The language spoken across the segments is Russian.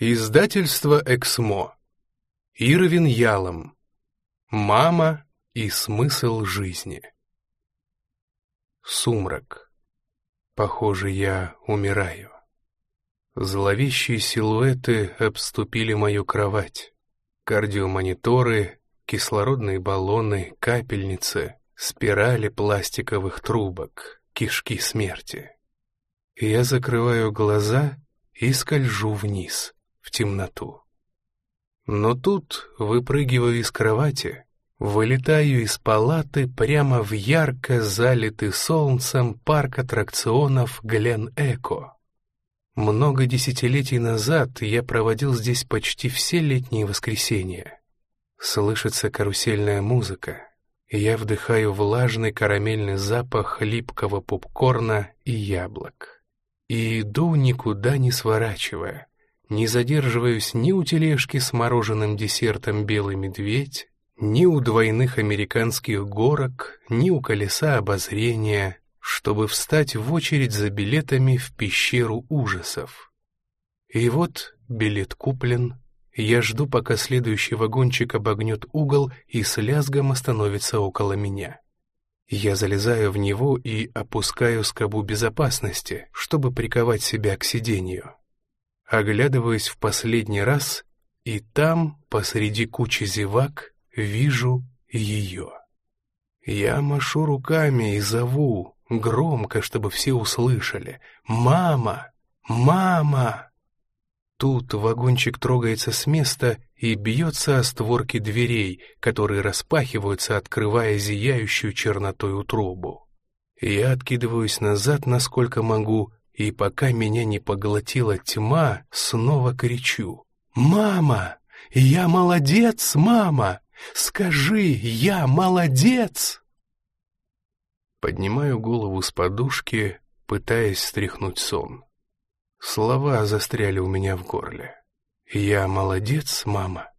Издательство «Эксмо». Ирвин Ялом. «Мама и смысл жизни». Сумрак. Похоже, я умираю. Зловещие силуэты обступили мою кровать. Кардиомониторы, кислородные баллоны, капельницы, спирали пластиковых трубок, кишки смерти. Я закрываю глаза и скольжу вниз — в темноту. Но тут выпрыгиваю из кровати, вылетаю из палаты прямо в ярко залитый солнцем парк аттракционов Глен Эко. Много десятилетий назад я проводил здесь почти все летние воскресенья. Слышится карусельная музыка, я вдыхаю влажный карамельный запах липкого попкорна и яблок. И иду, никуда не сворачивая, не задерживаюсь ни у тележки с мороженым десертом «Белый медведь», ни у двойных американских горок, ни у колеса обозрения, чтобы встать в очередь за билетами в пещеру ужасов. И вот билет куплен, я жду, пока следующий вагончик обогнет угол и с лязгом остановится около меня. Я залезаю в него и опускаю скобу безопасности, чтобы приковать себя к сиденью. Оглядываюсь в последний раз, и там, посреди кучи зевак, вижу ее. Я машу руками и зову, громко, чтобы все услышали. «Мама! Мама!» Тут вагончик трогается с места и бьется о створки дверей, которые распахиваются, открывая зияющую чернотой утробу. Я откидываюсь назад, насколько могу, и пока меня не поглотила тьма, снова кричу. «Мама! Я молодец, мама! Скажи, я молодец!» Поднимаю голову с подушки, пытаясь стряхнуть сон. Слова застряли у меня в горле. «Я молодец, мама?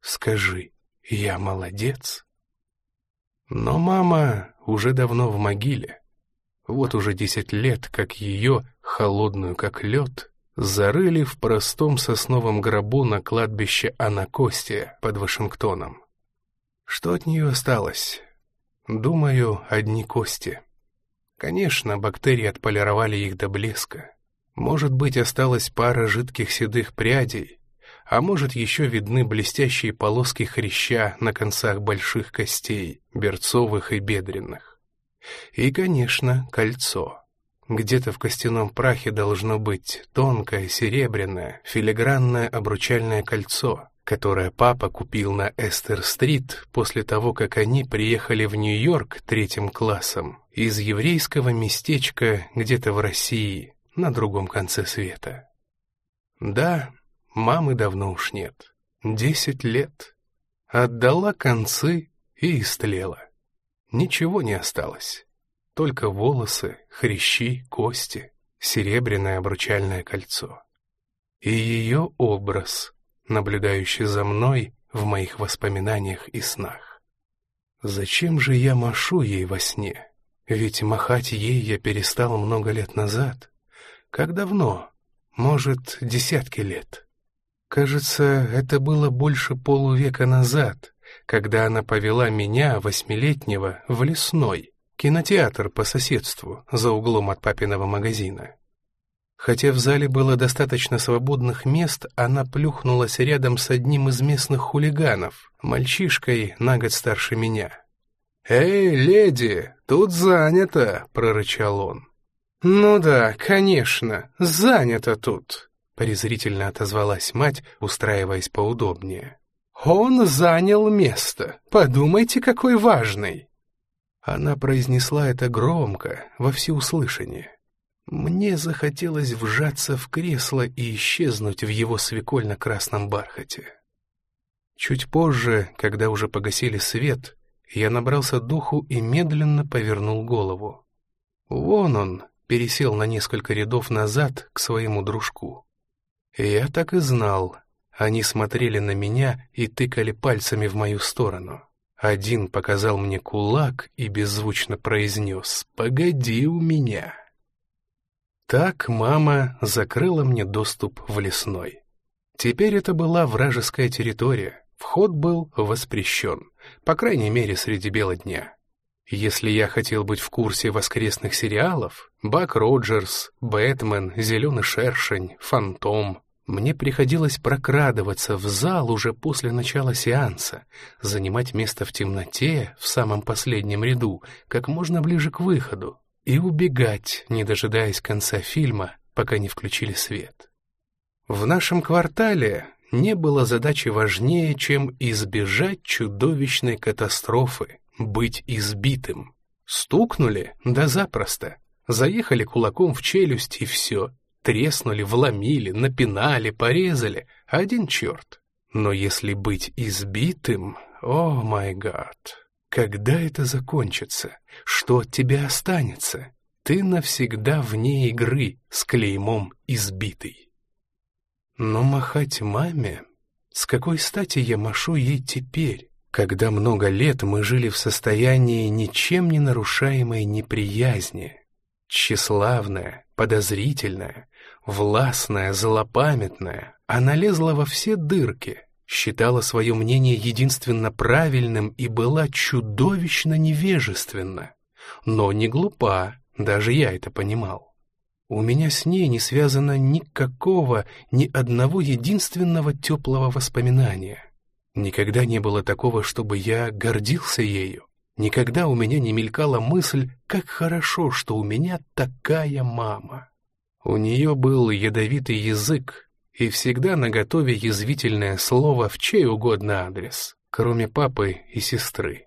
Скажи, я молодец?» Но мама уже давно в могиле. Вот уже десять лет, как ее, холодную как лед, зарыли в простом сосновом гробу на кладбище Анакостия под Вашингтоном. Что от нее осталось? Думаю, одни кости. Конечно, бактерии отполировали их до блеска. Может быть, осталась пара жидких седых прядей, а может, еще видны блестящие полоски хряща на концах больших костей, берцовых и бедренных. И, конечно, кольцо. Где-то в костяном прахе должно быть тонкое, серебряное, филигранное обручальное кольцо, которое папа купил на Эстер-стрит после того, как они приехали в Нью-Йорк третьим классом из еврейского местечка где-то в России, на другом конце света. Да, мамы давно уж нет. Десять лет. Отдала концы и истлела. Ничего не осталось. Только волосы, хрящи, кости, серебряное обручальное кольцо. И ее образ, наблюдающий за мной в моих воспоминаниях и снах. Зачем же я машу ей во сне? Ведь махать ей я перестал много лет назад. Как давно? Может, десятки лет. Кажется, это было больше полувека назад, когда она повела меня, восьмилетнего, в лесной, кинотеатр по соседству, за углом от папиного магазина. Хотя в зале было достаточно свободных мест, она плюхнулась рядом с одним из местных хулиганов, мальчишкой на год старше меня. «Эй, леди, тут занято!» — прорычал он. «Ну да, конечно, занято тут!» — презрительно отозвалась мать, устраиваясь поудобнее. «Он занял место. Подумайте, какой важный!» Она произнесла это громко, во всеуслышание. Мне захотелось вжаться в кресло и исчезнуть в его свекольно-красном бархате. Чуть позже, когда уже погасили свет, я набрался духу и медленно повернул голову. Вон он пересел на несколько рядов назад к своему дружку. Я так и знал, они смотрели на меня и тыкали пальцами в мою сторону. Один показал мне кулак и беззвучно произнес «Погоди у меня». Так мама закрыла мне доступ в лесной. Теперь это была вражеская территория, вход был воспрещен, по крайней мере среди бела дня. Если я хотел быть в курсе воскресных сериалов, Бак Роджерс, Бэтмен, Зеленый шершень, Фантом, мне приходилось прокрадываться в зал уже после начала сеанса, занимать место в темноте, в самом последнем ряду, как можно ближе к выходу, и убегать, не дожидаясь конца фильма, пока не включили свет. В нашем квартале не было задачи важнее, чем избежать чудовищной катастрофы, быть избитым. Стукнули? Да запросто. Заехали кулаком в челюсть и все. Треснули, вломили, напинали, порезали. Один черт. Но если быть избитым, о май гад, когда это закончится? Что от тебя останется? Ты навсегда вне игры с клеймом избитый. Но махать маме? С какой стати я машу ей теперь? когда много лет мы жили в состоянии ничем не нарушаемой неприязни, тщеславная, подозрительная, властная, злопамятная, она лезла во все дырки, считала свое мнение единственно правильным и была чудовищно невежественна, но не глупа, даже я это понимал. У меня с ней не связано никакого, ни одного единственного теплого воспоминания. Никогда не было такого, чтобы я гордился ею. Никогда у меня не мелькала мысль, как хорошо, что у меня такая мама. У нее был ядовитый язык и всегда наготове язвительное слово в чей угодно адрес, кроме папы и сестры.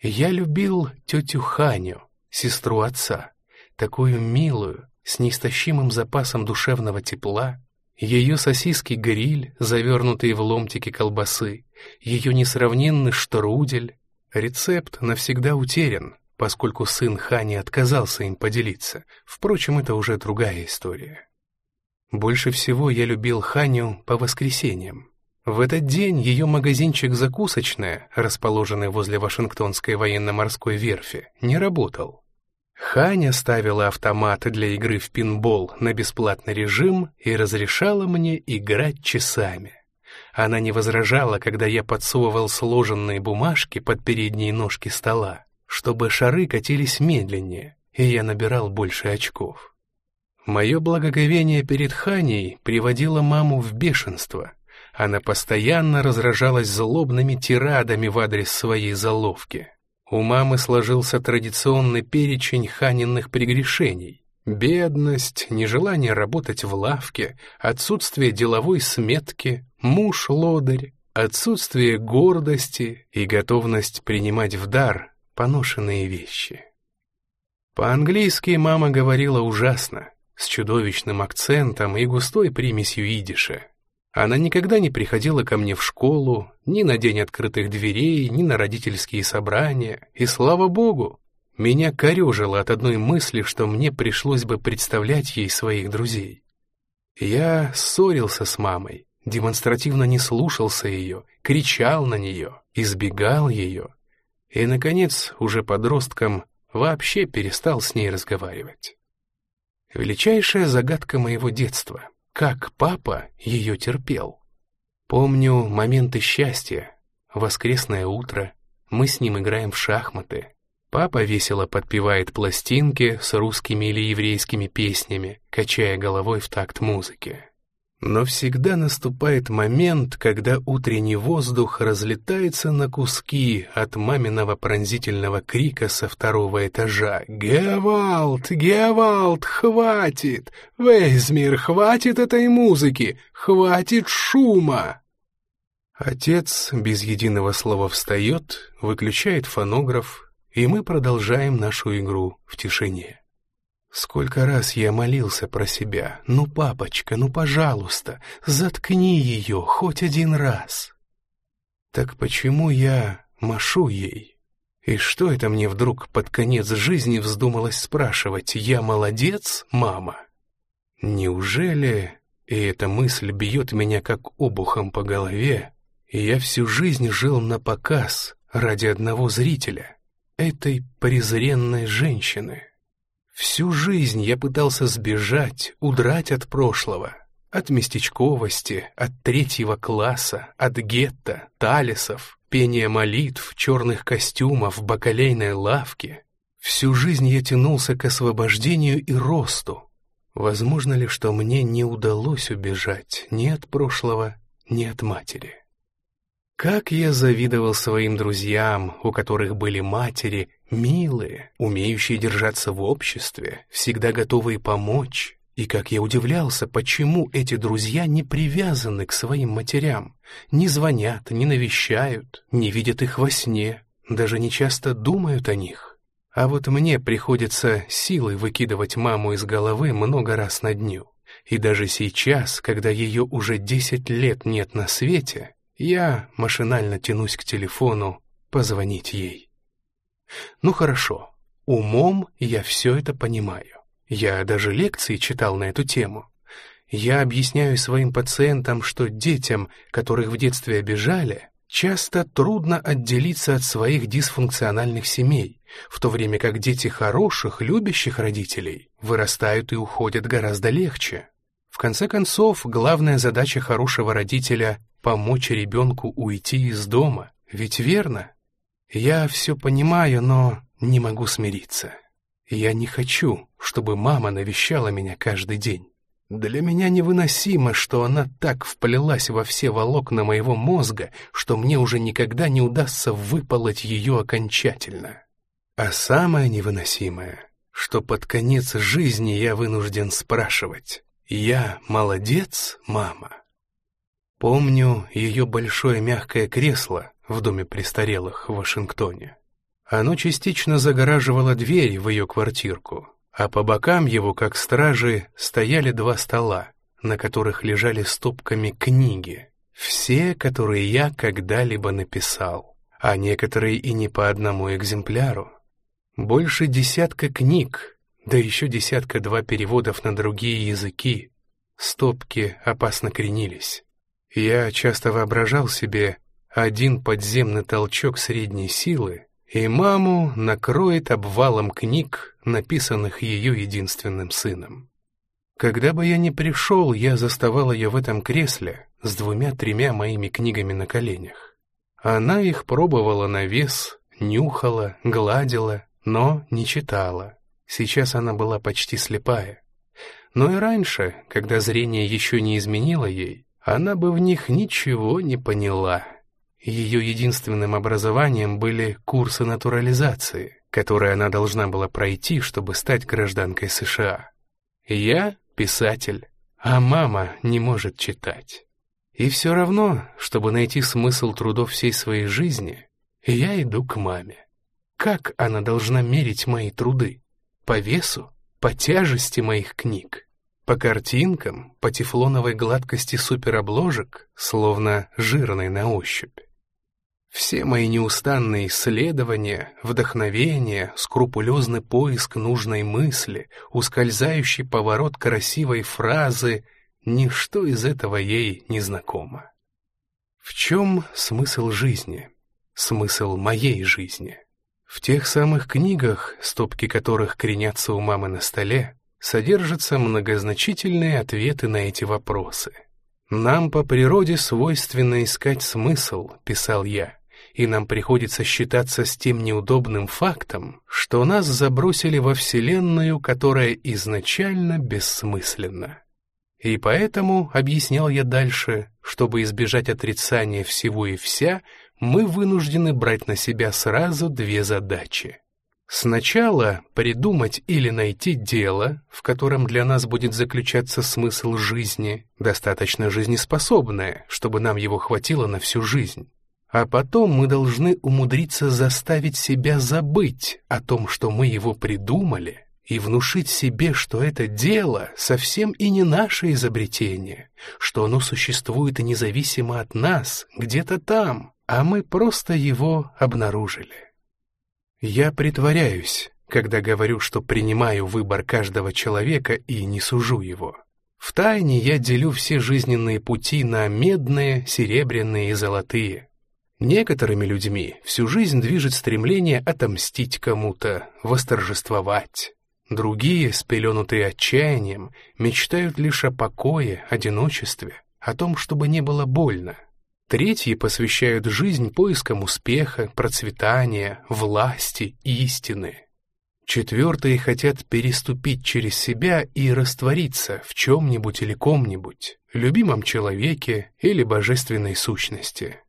Я любил тетю Ханю, сестру отца, такую милую, с неистощимым запасом душевного тепла, ее сосиски-гриль, завернутые в ломтики колбасы, ее несравненный штрудель. Рецепт навсегда утерян, поскольку сын Хани отказался им поделиться. Впрочем, это уже другая история. Больше всего я любил Ханю по воскресеньям. В этот день ее магазинчик «Закусочная», расположенный возле Вашингтонской военно-морской верфи, не работал. Ханя ставила автомат для игры в пинбол на бесплатный режим и разрешала мне играть часами. Она не возражала, когда я подсовывал сложенные бумажки под передние ножки стола, чтобы шары катились медленнее, и я набирал больше очков. Мое благоговение перед Ханей приводило маму в бешенство. Она постоянно разражалась злобными тирадами в адрес своей заловки. У мамы сложился традиционный перечень ханинных прегрешений. Бедность, нежелание работать в лавке, отсутствие деловой сметки, муж-лодырь, отсутствие гордости и готовность принимать в дар поношенные вещи. По-английски мама говорила ужасно, с чудовищным акцентом и густой примесью идиша. Она никогда не приходила ко мне в школу, ни на день открытых дверей, ни на родительские собрания, и слава богу, меня корежило от одной мысли, что мне пришлось бы представлять ей своих друзей. Я ссорился с мамой, демонстративно не слушался ее, кричал на нее, избегал ее, и, наконец, уже подростком, вообще перестал с ней разговаривать. Величайшая загадка моего детства — как папа ее терпел. Помню моменты счастья, воскресное утро, мы с ним играем в шахматы. Папа весело подпевает пластинки с русскими или еврейскими песнями, качая головой в такт музыки. Но всегда наступает момент, когда утренний воздух разлетается на куски от маминого пронзительного крика со второго этажа. «Гевалд! Гевалд! Хватит! Вейзмир, хватит этой музыки! Хватит шума!» Отец без единого слова встает, выключает фонограф, и мы продолжаем нашу игру в тишине. Сколько раз я молился про себя. Ну, папочка, ну, пожалуйста, заткни ее хоть один раз. Так почему я машу ей? И что это мне вдруг под конец жизни вздумалось спрашивать? Я молодец, мама? Неужели, и эта мысль бьет меня как обухом по голове, я всю жизнь жил на показ ради одного зрителя, этой презренной женщины? Всю жизнь я пытался сбежать, удрать от прошлого, От местечковости, от третьего класса, от гетто, талисов, пения молитв, черных костюмов, бакалейной лавки. Всю жизнь я тянулся к освобождению и росту. Возможно ли, что мне не удалось убежать ни от прошлого, ни от матери? Как я завидовал своим друзьям, у которых были матери, милые, умеющие держаться в обществе, всегда готовые помочь. И как я удивлялся, почему эти друзья не привязаны к своим матерям, не звонят, не навещают, не видят их во сне, даже не часто думают о них. А вот мне приходится силой выкидывать маму из головы много раз на дню. И даже сейчас, когда ее уже десять лет нет на свете, я машинально тянусь к телефону позвонить ей. Ну хорошо, умом я все это понимаю. Я даже лекции читал на эту тему. Я объясняю своим пациентам, что детям, которых в детстве обижали, часто трудно отделиться от своих дисфункциональных семей, в то время как дети хороших, любящих родителей вырастают и уходят гораздо легче. В конце концов, главная задача хорошего родителя помочь ребенку уйти из дома, ведь верно? Я все понимаю, но не могу смириться. Я не хочу, чтобы мама навещала меня каждый день. Для меня невыносимо, что она так вплелась во все волокна моего мозга, что мне уже никогда не удастся выполоть ее окончательно. А самое невыносимое, что под конец жизни я вынужден спрашивать, «Я молодец, мама?» Помню ее большое мягкое кресло в доме престарелых в Вашингтоне. Оно частично загораживало дверь в ее квартирку, а по бокам его, как стражи, стояли два стола, на которых лежали стопками книги, все, которые я когда-либо написал, а некоторые и не по одному экземпляру. Больше десятка книг, да еще десятка-два переводов на другие языки. Стопки опасно кренились. Я часто воображал себе один подземный толчок средней силы, и маму накроет обвалом книг, написанных ее единственным сыном. Когда бы я ни пришел, я заставал ее в этом кресле с двумя-тремя моими книгами на коленях. Она их пробовала на вес, нюхала, гладила, но не читала. Сейчас она была почти слепая. Но и раньше, когда зрение еще не изменило ей, она бы в них ничего не поняла. Ее единственным образованием были курсы натурализации, которые она должна была пройти, чтобы стать гражданкой США. Я писатель, а мама не может читать. И все равно, чтобы найти смысл трудов всей своей жизни, я иду к маме. Как она должна мерить мои труды? По весу? По тяжести моих книг? По картинкам, по тефлоновой гладкости суперобложек, словно жирной на ощупь. Все мои неустанные исследования, вдохновение, скрупулезный поиск нужной мысли, ускользающий поворот красивой фразы — ничто из этого ей не знакомо. В чем смысл жизни? Смысл моей жизни? В тех самых книгах, стопки которых кренятся у мамы на столе, содержатся многозначительные ответы на эти вопросы. «Нам по природе свойственно искать смысл», — писал я, «и нам приходится считаться с тем неудобным фактом, что нас забросили во Вселенную, которая изначально бессмысленна». И поэтому, объяснял я дальше, чтобы избежать отрицания всего и вся, мы вынуждены брать на себя сразу две задачи. Сначала придумать или найти дело, в котором для нас будет заключаться смысл жизни, достаточно жизнеспособное, чтобы нам его хватило на всю жизнь. А потом мы должны умудриться заставить себя забыть о том, что мы его придумали, и внушить себе, что это дело совсем и не наше изобретение, что оно существует независимо от нас, где-то там, а мы просто его обнаружили. Я притворяюсь, когда говорю, что принимаю выбор каждого человека и не сужу его. В тайне я делю все жизненные пути на медные, серебряные и золотые. Некоторыми людьми всю жизнь движет стремление отомстить кому-то, восторжествовать. Другие, спеленутые отчаянием, мечтают лишь о покое, одиночестве, о том, чтобы не было больно. Третьи посвящают жизнь поискам успеха, процветания, власти, истины. Четвертые хотят переступить через себя и раствориться в чем-нибудь или ком-нибудь, любимом человеке или божественной сущности.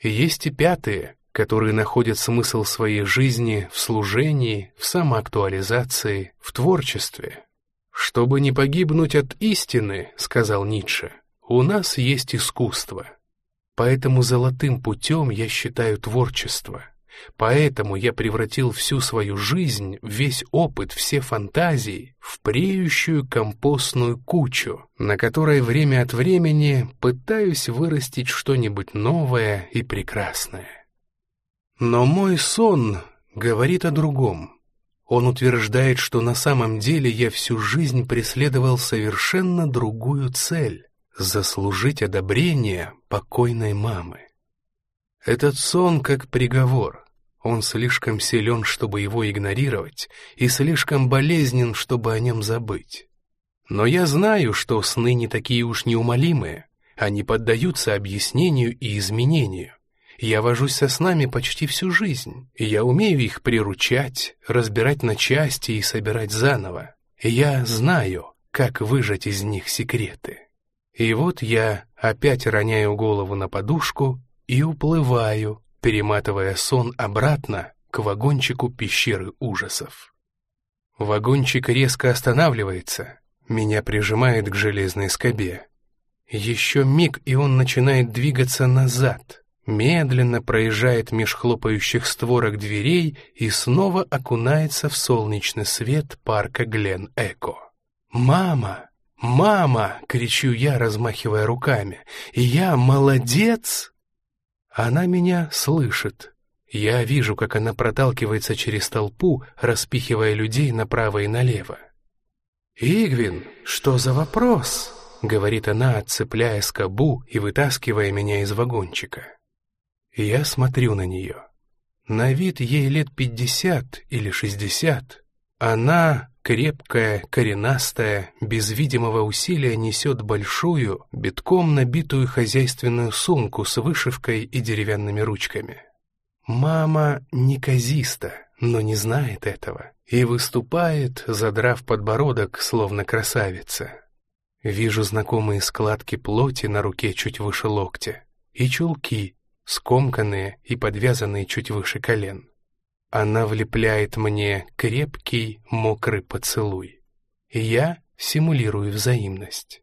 Есть и пятые, которые находят смысл своей жизни в служении, в самоактуализации, в творчестве. «Чтобы не погибнуть от истины, — сказал Ницше, — у нас есть искусство. Поэтому золотым путем я считаю творчество. Поэтому я превратил всю свою жизнь, весь опыт, все фантазии в преющую компостную кучу, на которой время от времени пытаюсь вырастить что-нибудь новое и прекрасное. Но мой сон говорит о другом. Он утверждает, что на самом деле я всю жизнь преследовал совершенно другую цель — заслужить одобрение покойной мамы. Этот сон как приговор. Он слишком силен, чтобы его игнорировать, и слишком болезнен, чтобы о нем забыть. Но я знаю, что сны не такие уж неумолимые, они поддаются объяснению и изменению. Я вожусь со снами почти всю жизнь, и я умею их приручать, разбирать на части и собирать заново. Я знаю, как выжать из них секреты. И вот я опять роняю голову на подушку и уплываю, перематывая сон обратно к вагончику пещеры ужасов. Вагончик резко останавливается, меня прижимает к железной скобе. Еще миг, и он начинает двигаться назад, медленно проезжает меж хлопающих створок дверей и снова окунается в солнечный свет парка Глен-Эко. «Мама! Мама!» — кричу я, размахивая руками. «Я молодец!» Она меня слышит. Я вижу, как она проталкивается через толпу, распихивая людей направо и налево. «Игвин, что за вопрос?» — говорит она, отцепляя скобу и вытаскивая меня из вагончика. Я смотрю на нее. На вид ей лет пятьдесят или шестьдесят. Она, крепкая, коренастая, без видимого усилия несет большую, битком набитую хозяйственную сумку с вышивкой и деревянными ручками. Мама неказиста, но не знает этого, и выступает, задрав подбородок, словно красавица. Вижу знакомые складки плоти на руке чуть выше локтя и чулки, скомканные и подвязанные чуть выше колен. Она влепляет мне крепкий, мокрый поцелуй. Я симулирую взаимность.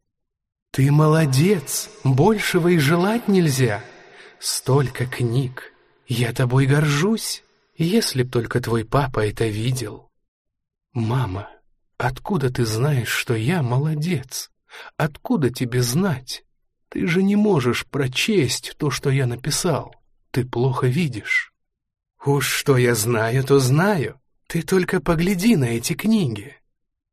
«Ты молодец! Большего и желать нельзя! Столько книг! Я тобой горжусь, если б только твой папа это видел!» «Мама, откуда ты знаешь, что я молодец? Откуда тебе знать?» Ты же не можешь прочесть то, что я написал. Ты плохо видишь. Уж что я знаю, то знаю. Ты только погляди на эти книги.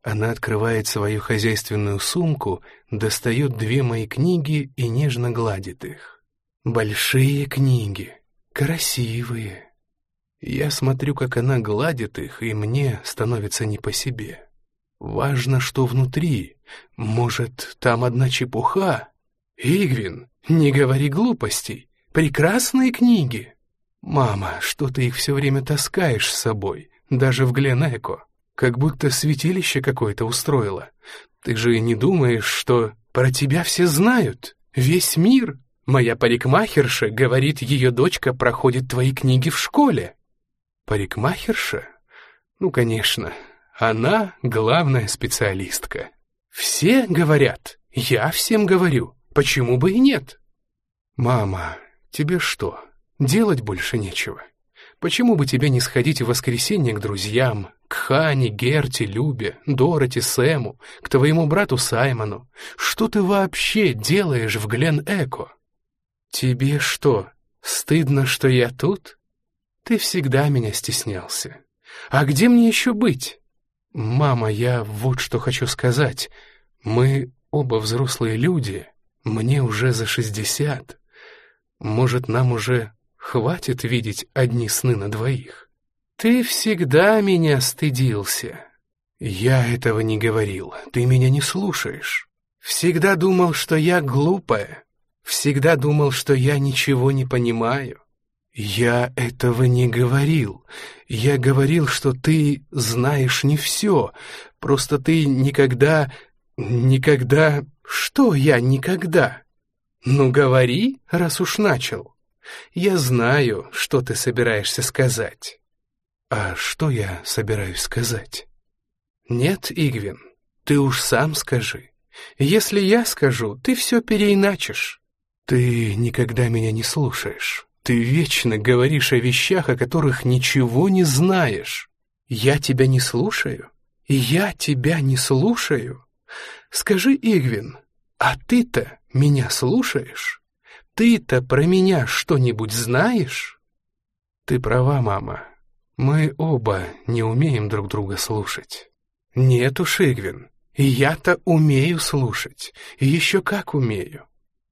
Она открывает свою хозяйственную сумку, достает две мои книги и нежно гладит их. Большие книги, красивые. Я смотрю, как она гладит их, и мне становится не по себе. Важно, что внутри. Может, там одна чепуха, «Игвин, не говори глупостей. Прекрасные книги!» «Мама, что ты их все время таскаешь с собой, даже в Гленэко, как будто святилище какое-то устроила. Ты же не думаешь, что про тебя все знают? Весь мир? Моя парикмахерша говорит, ее дочка проходит твои книги в школе». «Парикмахерша? Ну, конечно, она главная специалистка. Все говорят, я всем говорю. Почему бы и нет? Мама, тебе что, делать больше нечего? Почему бы тебе не сходить в воскресенье к друзьям, к Хане, Герте, Любе, Дороти, Сэму, к твоему брату Саймону? Что ты вообще делаешь в Глен-Эко? Тебе что, стыдно, что я тут? Ты всегда меня стеснялся. А где мне еще быть? Мама, я вот что хочу сказать. Мы оба взрослые люди, мне уже за шестьдесят. Может, нам уже хватит видеть одни сны на двоих? Ты всегда меня стыдился. «Я этого не говорил, ты меня не слушаешь. Всегда думал, что я глупая, всегда думал, что я ничего не понимаю. Я этого не говорил. Я говорил, что ты знаешь не все, просто ты никогда, никогда... Что я никогда? Ну, говори, раз уж начал. Я знаю, что ты собираешься сказать». «А что я собираюсь сказать?» «Нет, Игвин, ты уж сам скажи. Если я скажу, ты все переиначишь». «Ты никогда меня не слушаешь. Ты вечно говоришь о вещах, о которых ничего не знаешь. Я тебя не слушаю? Я тебя не слушаю? Скажи, Игвин, а ты-то меня слушаешь? Ты-то про меня что-нибудь знаешь?» «Ты права, мама. Мы оба не умеем друг друга слушать». «Нет уж, Игвин, я-то умею слушать, и еще как умею.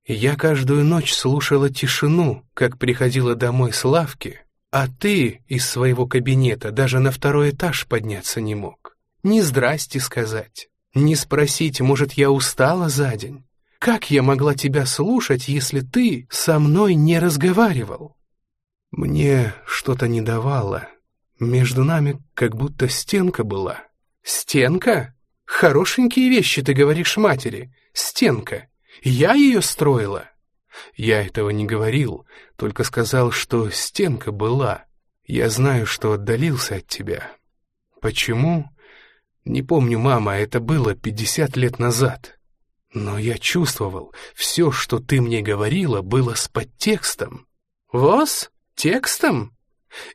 Я каждую ночь слушала тишину, как приходила домой с лавки, а ты из своего кабинета даже на второй этаж подняться не мог. Ни здрасте сказать, ни спросить, может, я устала за день. Как я могла тебя слушать, если ты со мной не разговаривал? Мне что-то не давало. Между нами как будто стенка была. «Стенка? Хорошенькие вещи ты говоришь матери. Стенка. Я ее строила?» Я этого не говорил, только сказал, что стенка была. Я знаю, что отдалился от тебя. Почему? Не помню, мама, это было пятьдесят лет назад. Но я чувствовал, все, что ты мне говорила, было с подтекстом. «Вос? Текстом?»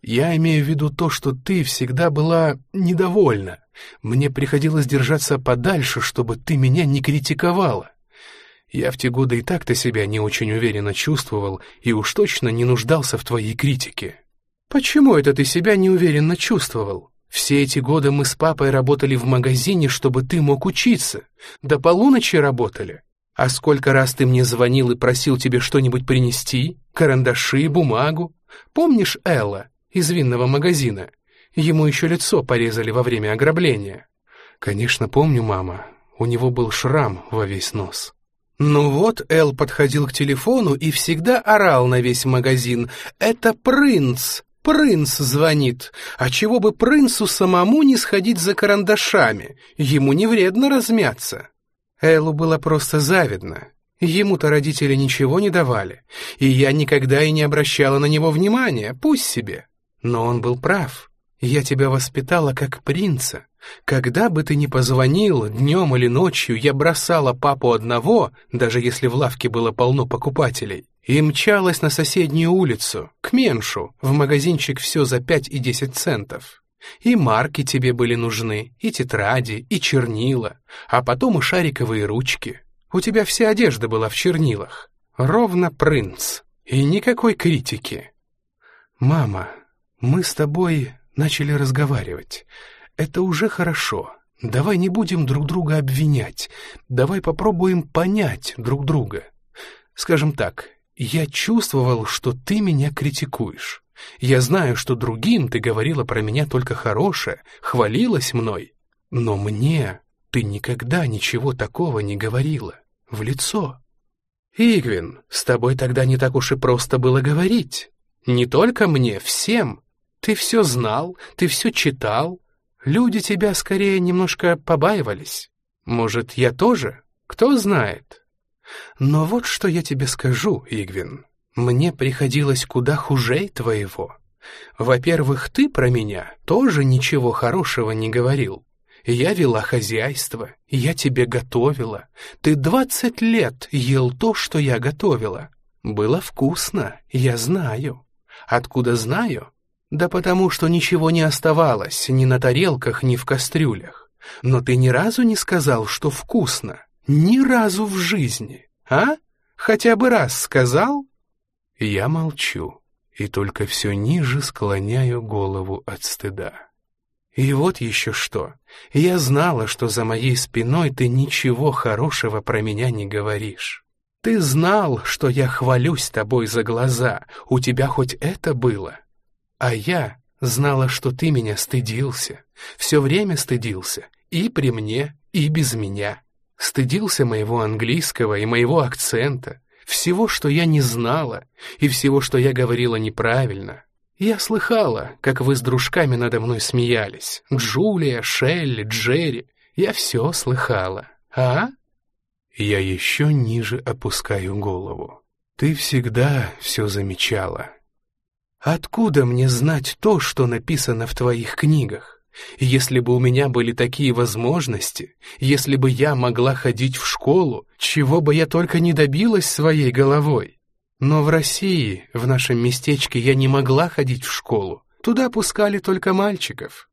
Я имею в виду то, что ты всегда была недовольна. Мне приходилось держаться подальше, чтобы ты меня не критиковала. Я в те годы и так-то себя не очень уверенно чувствовал и уж точно не нуждался в твоей критике. Почему это ты себя неуверенно чувствовал? Все эти годы мы с папой работали в магазине, чтобы ты мог учиться. До полуночи работали. А сколько раз ты мне звонил и просил тебе что-нибудь принести? Карандаши, бумагу? Помнишь Элла из винного магазина? Ему еще лицо порезали во время ограбления. Конечно, помню, мама. У него был шрам во весь нос. Ну вот, Эл подходил к телефону и всегда орал на весь магазин. «Это принц! Принц звонит! А чего бы принцу самому не сходить за карандашами? Ему не вредно размяться!» Эллу было просто завидно. Ему-то родители ничего не давали, и я никогда и не обращала на него внимания, пусть себе. Но он был прав. Я тебя воспитала как принца. Когда бы ты ни позвонил, днем или ночью, я бросала папу одного, даже если в лавке было полно покупателей, и мчалась на соседнюю улицу, к Меншу, в магазинчик все за пять и десять центов. И марки тебе были нужны, и тетради, и чернила, а потом и шариковые ручки. У тебя вся одежда была в чернилах. Ровно принц. И никакой критики. Мама, мы с тобой начали разговаривать. Это уже хорошо. Давай не будем друг друга обвинять. Давай попробуем понять друг друга. Скажем так, я чувствовал, что ты меня критикуешь. Я знаю, что другим ты говорила про меня только хорошее, хвалилась мной. Но мне ты никогда ничего такого не говорила. В лицо. Игвин, с тобой тогда не так уж и просто было говорить. Не только мне, всем. Ты все знал, ты все читал. Люди тебя скорее немножко побаивались. Может, я тоже? Кто знает. Но вот что я тебе скажу, Игвин. Мне приходилось куда хуже твоего. Во-первых, ты про меня тоже ничего хорошего не говорил. Я вела хозяйство, я тебе готовила. Ты двадцать лет ел то, что я готовила. Было вкусно, я знаю. Откуда знаю? Да потому что ничего не оставалось ни на тарелках, ни в кастрюлях. Но ты ни разу не сказал, что вкусно. Ни разу в жизни, а? Хотя бы раз сказал? Я молчу и только все ниже склоняю голову от стыда. И вот еще что. Я знала, что за моей спиной ты ничего хорошего про меня не говоришь. Ты знал, что я хвалюсь тобой за глаза, у тебя хоть это было. А я знала, что ты меня стыдился, все время стыдился и при мне, и без меня. Стыдился моего английского и моего акцента, всего, что я не знала, и всего, что я говорила неправильно. Я слыхала, как вы с дружками надо мной смеялись. Джулия, Шелли, Джерри. Я все слыхала. А? Я еще ниже опускаю голову. Ты всегда все замечала. Откуда мне знать то, что написано в твоих книгах? Если бы у меня были такие возможности, если бы я могла ходить в школу, чего бы я только не добилась своей головой. Но в России, в нашем местечке, я не могла ходить в школу. Туда пускали только мальчиков.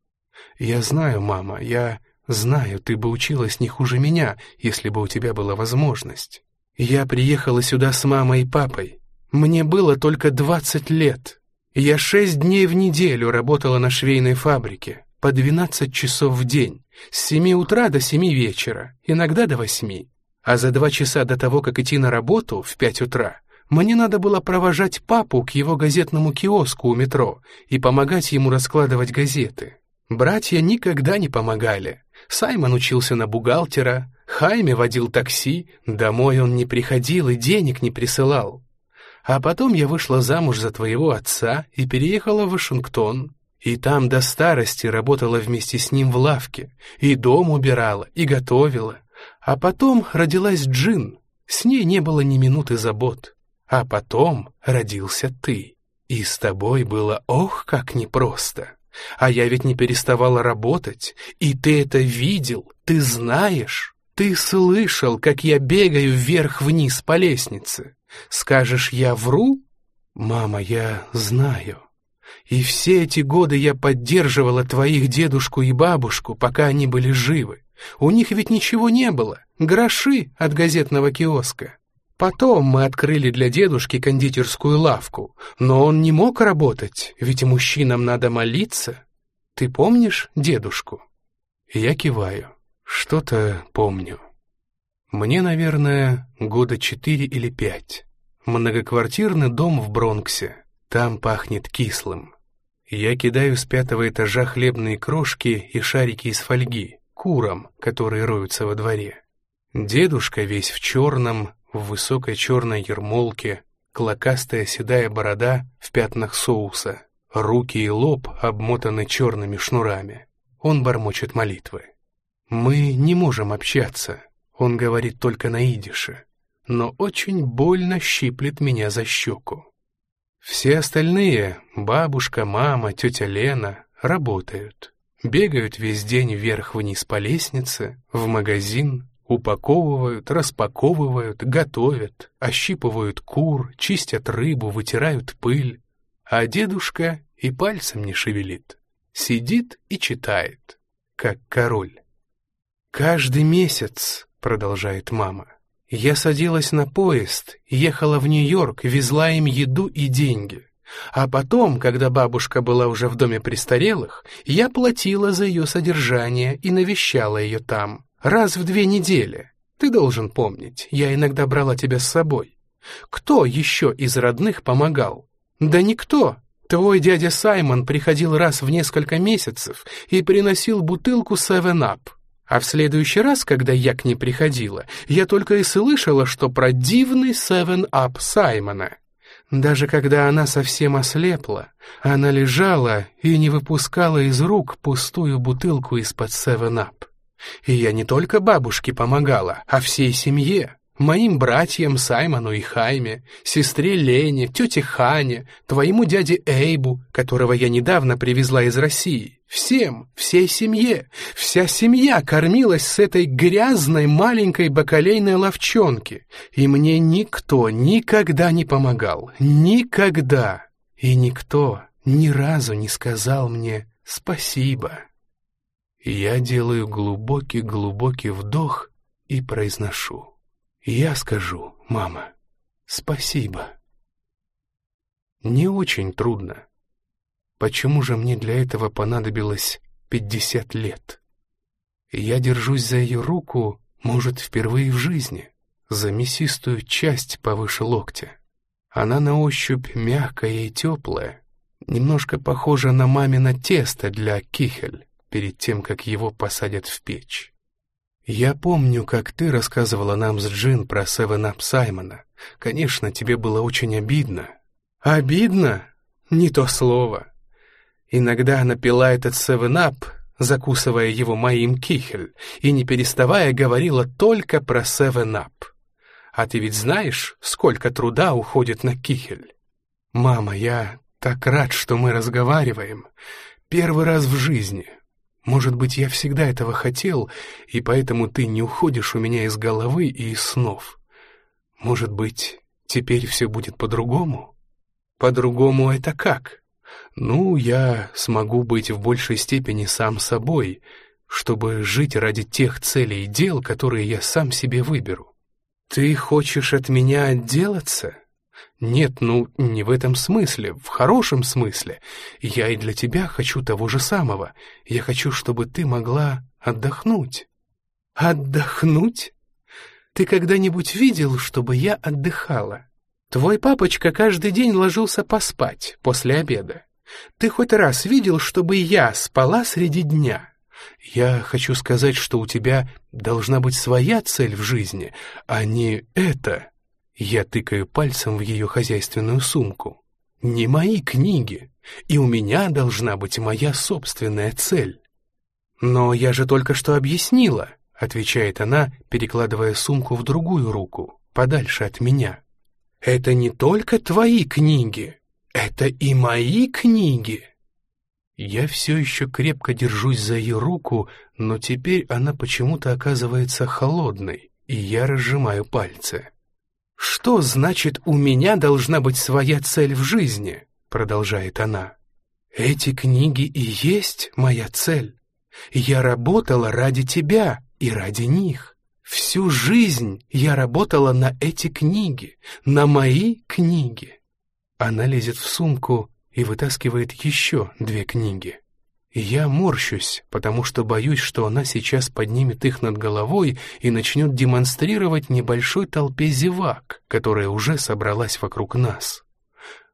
Я знаю, мама, я знаю, ты бы училась не хуже меня, если бы у тебя была возможность. Я приехала сюда с мамой и папой. Мне было только двадцать лет. Я шесть дней в неделю работала на швейной фабрике, по двенадцать часов в день, с семи утра до семи вечера, иногда до восьми. А за два часа до того, как идти на работу, в пять утра, мне надо было провожать папу к его газетному киоску у метро и помогать ему раскладывать газеты. Братья никогда не помогали. Саймон учился на бухгалтера, Хайме водил такси, домой он не приходил и денег не присылал. А потом я вышла замуж за твоего отца и переехала в Вашингтон. И там до старости работала вместе с ним в лавке, и дом убирала, и готовила. А потом родилась Джин, с ней не было ни минуты забот. А потом родился ты, и с тобой было ох, как непросто. А я ведь не переставала работать, и ты это видел, ты знаешь, ты слышал, как я бегаю вверх-вниз по лестнице. Скажешь, я вру? Мама, я знаю. И все эти годы я поддерживала твоих дедушку и бабушку, пока они были живы. У них ведь ничего не было, гроши от газетного киоска. Потом мы открыли для дедушки кондитерскую лавку, но он не мог работать, ведь мужчинам надо молиться. Ты помнишь дедушку? Я киваю. Что-то помню. Мне, наверное, года четыре или пять. Многоквартирный дом в Бронксе. Там пахнет кислым. Я кидаю с пятого этажа хлебные крошки и шарики из фольги курам, которые роются во дворе. Дедушка весь в черном, в высокой черной ермолке, клокастая седая борода в пятнах соуса, руки и лоб обмотаны черными шнурами. Он бормочет молитвы. «Мы не можем общаться», — он говорит только на идише, но очень больно щиплет меня за щеку. Все остальные — бабушка, мама, тетя Лена — работают. Бегают весь день вверх-вниз по лестнице, в магазин, Упаковывают, распаковывают, готовят, ощипывают кур, чистят рыбу, вытирают пыль. А дедушка и пальцем не шевелит. Сидит и читает, как король. «Каждый месяц», — продолжает мама, — «я садилась на поезд, ехала в Нью-Йорк, везла им еду и деньги». А потом, когда бабушка была уже в доме престарелых, я платила за ее содержание и навещала ее там. Раз в две недели. Ты должен помнить, я иногда брала тебя с собой. Кто еще из родных помогал? Да никто. Твой дядя Саймон приходил раз в несколько месяцев и приносил бутылку Seven Up. А в следующий раз, когда я к ней приходила, я только и слышала, что про дивный Up Саймона. Даже когда она совсем ослепла, она лежала и не выпускала из рук пустую бутылку из-под Up. И я не только бабушке помогала, а всей семье. Моим братьям Саймону и Хайме, сестре Лене, тете Хане, твоему дяде Эйбу, которого я недавно привезла из России. Всем, всей семье. Вся семья кормилась с этой грязной маленькой бакалейной ловчонки. И мне никто никогда не помогал. Никогда. И никто ни разу не сказал мне «спасибо». Я делаю глубокий-глубокий вдох и произношу. Я скажу, мама, спасибо. Не очень трудно. Почему же мне для этого понадобилось пятьдесят лет? Я держусь за ее руку, может, впервые в жизни, за мясистую часть повыше локтя. Она на ощупь мягкая и теплая, немножко похожа на мамино тесто для кихель перед тем, как его посадят в печь. Я помню, как ты рассказывала нам с Джин про Севен Ап Саймона. Конечно, тебе было очень обидно. Обидно? Не то слово. Иногда она пила этот Севен Ап, закусывая его моим кихель, и не переставая говорила только про Севен Ап. А ты ведь знаешь, сколько труда уходит на кихель? Мама, я так рад, что мы разговариваем. Первый раз в жизни. Может быть, я всегда этого хотел, и поэтому ты не уходишь у меня из головы и из снов. Может быть, теперь все будет по-другому? По-другому это как? Ну, я смогу быть в большей степени сам собой, чтобы жить ради тех целей и дел, которые я сам себе выберу. Ты хочешь от меня отделаться? Нет, ну, не в этом смысле, в хорошем смысле. Я и для тебя хочу того же самого. Я хочу, чтобы ты могла отдохнуть. Отдохнуть? Ты когда-нибудь видел, чтобы я отдыхала? Твой папочка каждый день ложился поспать после обеда. Ты хоть раз видел, чтобы я спала среди дня? Я хочу сказать, что у тебя должна быть своя цель в жизни, а не это. Я тыкаю пальцем в ее хозяйственную сумку. Не мои книги, и у меня должна быть моя собственная цель. Но я же только что объяснила, отвечает она, перекладывая сумку в другую руку, подальше от меня. Это не только твои книги, это и мои книги. Я все еще крепко держусь за ее руку, но теперь она почему-то оказывается холодной, и я разжимаю пальцы. «Что значит «у меня должна быть своя цель в жизни»?» — продолжает она. «Эти книги и есть моя цель. Я работала ради тебя и ради них. Всю жизнь я работала на эти книги, на мои книги». Она лезет в сумку и вытаскивает еще две книги. Я морщусь, потому что боюсь, что она сейчас поднимет их над головой и начнет демонстрировать небольшой толпе зевак, которая уже собралась вокруг нас.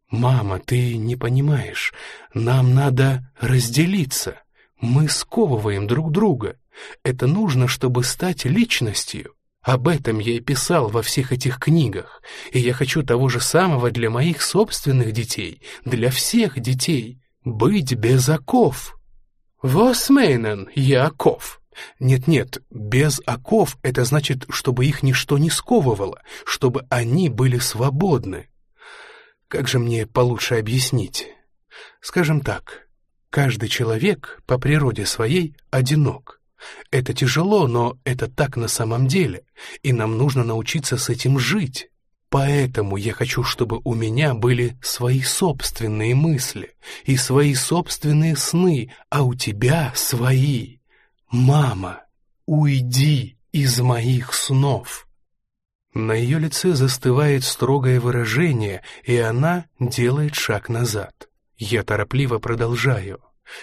«Мама, ты не понимаешь, нам надо разделиться. Мы сковываем друг друга. Это нужно, чтобы стать личностью. Об этом я и писал во всех этих книгах, и я хочу того же самого для моих собственных детей, для всех детей, быть без оков». «Восмейнен, я оков». Нет-нет, без оков это значит, чтобы их ничто не сковывало, чтобы они были свободны. Как же мне получше объяснить? Скажем так, каждый человек по природе своей одинок. Это тяжело, но это так на самом деле, и нам нужно научиться с этим жить. Поэтому я хочу, чтобы у меня были свои собственные мысли и свои собственные сны, а у тебя свои. Мама, уйди из моих снов. На ее лице застывает строгое выражение, и она делает шаг назад. Я торопливо продолжаю.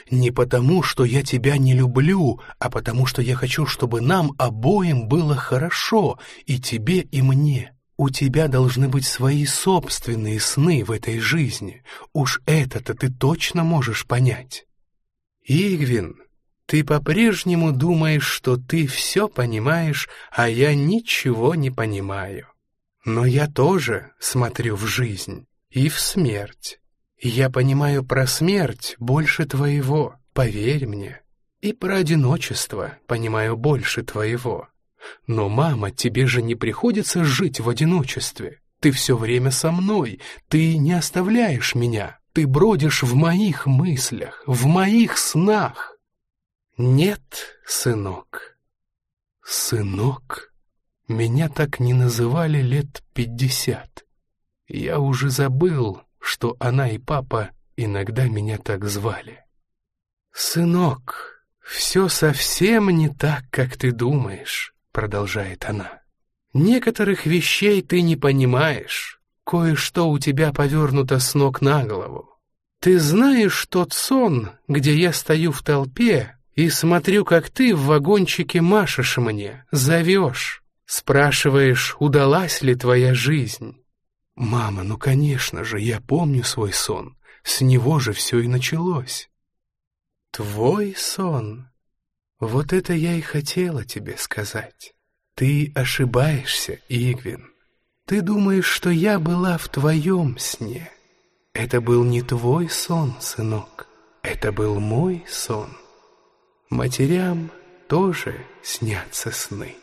Не потому, что я тебя не люблю, а потому, что я хочу, чтобы нам обоим было хорошо, и тебе, и мне. У тебя должны быть свои собственные сны в этой жизни. Уж это-то ты точно можешь понять. Игвин, ты по-прежнему думаешь, что ты все понимаешь, а я ничего не понимаю. Но я тоже смотрю в жизнь и в смерть. Я понимаю про смерть больше твоего, поверь мне. И про одиночество понимаю больше твоего. Но, мама, тебе же не приходится жить в одиночестве. Ты все время со мной, ты не оставляешь меня, ты бродишь в моих мыслях, в моих снах. Нет, сынок. Сынок? Меня так не называли лет пятьдесят. Я уже забыл, что она и папа иногда меня так звали. Сынок, все совсем не так, как ты думаешь продолжает она. Некоторых вещей ты не понимаешь. Кое-что у тебя повернуто с ног на голову. Ты знаешь тот сон, где я стою в толпе и смотрю, как ты в вагончике машешь мне, зовешь, спрашиваешь, удалась ли твоя жизнь. Мама, ну конечно же, я помню свой сон. С него же все и началось. Твой сон. Вот это я и хотела тебе сказать. Ты ошибаешься, Игвин. Ты думаешь, что я была в твоем сне. Это был не твой сон, сынок. Это был мой сон. Матерям тоже снятся сны.